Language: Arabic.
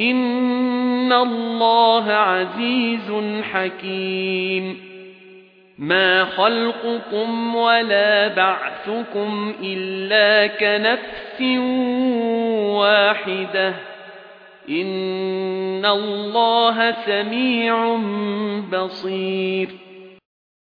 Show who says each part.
Speaker 1: إِنَّ اللَّهَ عَزِيزٌ حَكِيمٌ مَا خَلْقُكُمْ وَلَا بَعْثُكُمْ إِلَّا كَنَفْسٍ وَاحِدَةٍ إِنَّ اللَّهَ سَمِيعٌ بَصِيرٌ